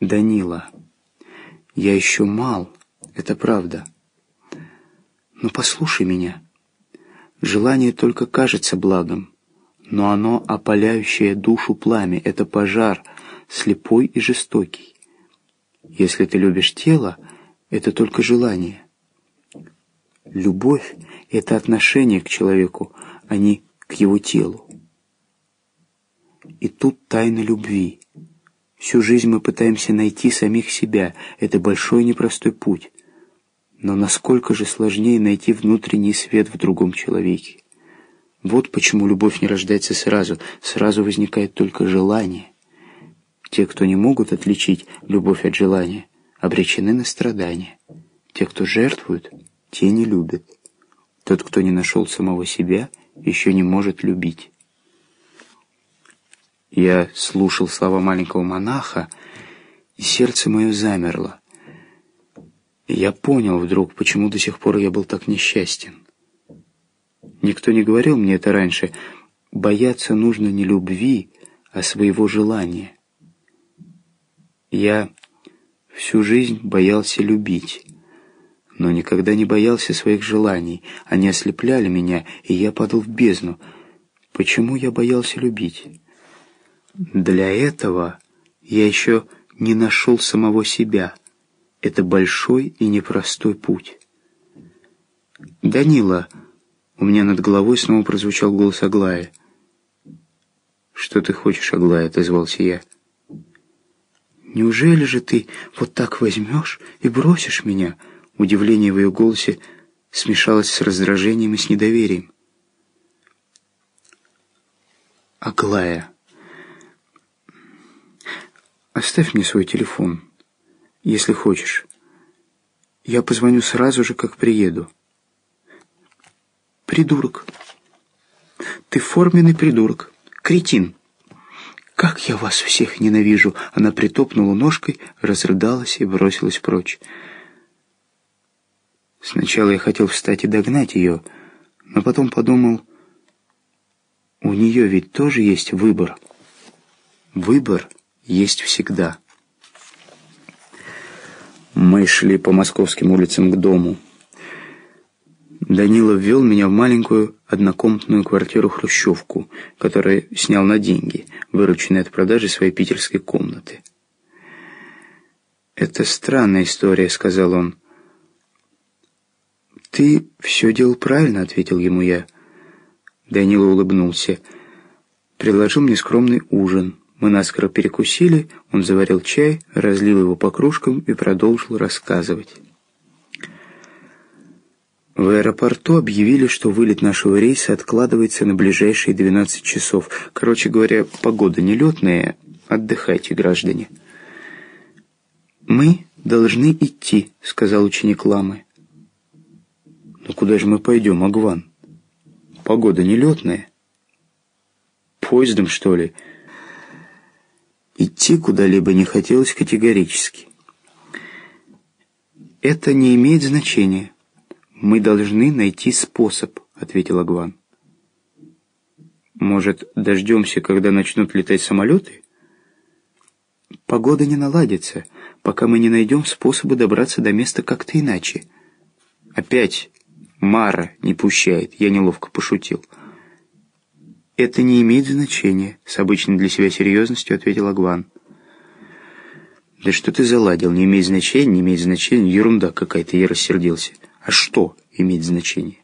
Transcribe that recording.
Данила, я еще мал, это правда. Но послушай меня. Желание только кажется благом, но оно опаляющее душу пламя, это пожар, слепой и жестокий. Если ты любишь тело, это только желание. Любовь — это отношение к человеку, а не к его телу. И тут тайна любви. Всю жизнь мы пытаемся найти самих себя. Это большой непростой путь. Но насколько же сложнее найти внутренний свет в другом человеке. Вот почему любовь не рождается сразу. Сразу возникает только желание. Те, кто не могут отличить любовь от желания, обречены на страдания. Те, кто жертвуют, те не любят. Тот, кто не нашел самого себя, еще не может любить. Я слушал слова маленького монаха, и сердце мое замерло. Я понял вдруг, почему до сих пор я был так несчастен. Никто не говорил мне это раньше. Бояться нужно не любви, а своего желания. Я всю жизнь боялся любить, но никогда не боялся своих желаний. Они ослепляли меня, и я падал в бездну. Почему я боялся любить? Для этого я еще не нашел самого себя. Это большой и непростой путь. «Данила!» У меня над головой снова прозвучал голос Аглая. «Что ты хочешь, Аглая?» — отозвался я. «Неужели же ты вот так возьмешь и бросишь меня?» Удивление в ее голосе смешалось с раздражением и с недоверием. «Аглая, оставь мне свой телефон, если хочешь. Я позвоню сразу же, как приеду». «Придурок! Ты форменный придурок! Кретин!» «Как я вас всех ненавижу!» Она притопнула ножкой, разрыдалась и бросилась прочь. Сначала я хотел встать и догнать ее, но потом подумал, у нее ведь тоже есть выбор. Выбор есть всегда. Мы шли по московским улицам к дому. Данила ввел меня в маленькую однокомнатную квартиру-хрущевку, которую снял на деньги, вырученные от продажи своей питерской комнаты. «Это странная история», — сказал он. «Ты все делал правильно», — ответил ему я. Данила улыбнулся. Предложил мне скромный ужин. Мы наскоро перекусили, он заварил чай, разлил его по кружкам и продолжил рассказывать. В аэропорту объявили, что вылет нашего рейса откладывается на ближайшие 12 часов. Короче говоря, погода нелетная. Отдыхайте, граждане. «Мы должны идти», — сказал ученик Ламы. «Ну куда же мы пойдем, Агван? Погода нелетная. Поездом, что ли?» Идти куда-либо не хотелось категорически. «Это не имеет значения». «Мы должны найти способ», — ответил Агван. «Может, дождемся, когда начнут летать самолеты?» «Погода не наладится, пока мы не найдем способы добраться до места как-то иначе». «Опять Мара не пущает», — я неловко пошутил. «Это не имеет значения», — с обычной для себя серьезностью ответил Агван. «Да что ты заладил? Не имеет значения, не имеет значения. Ерунда какая-то», — я рассердился. А что имеет значение?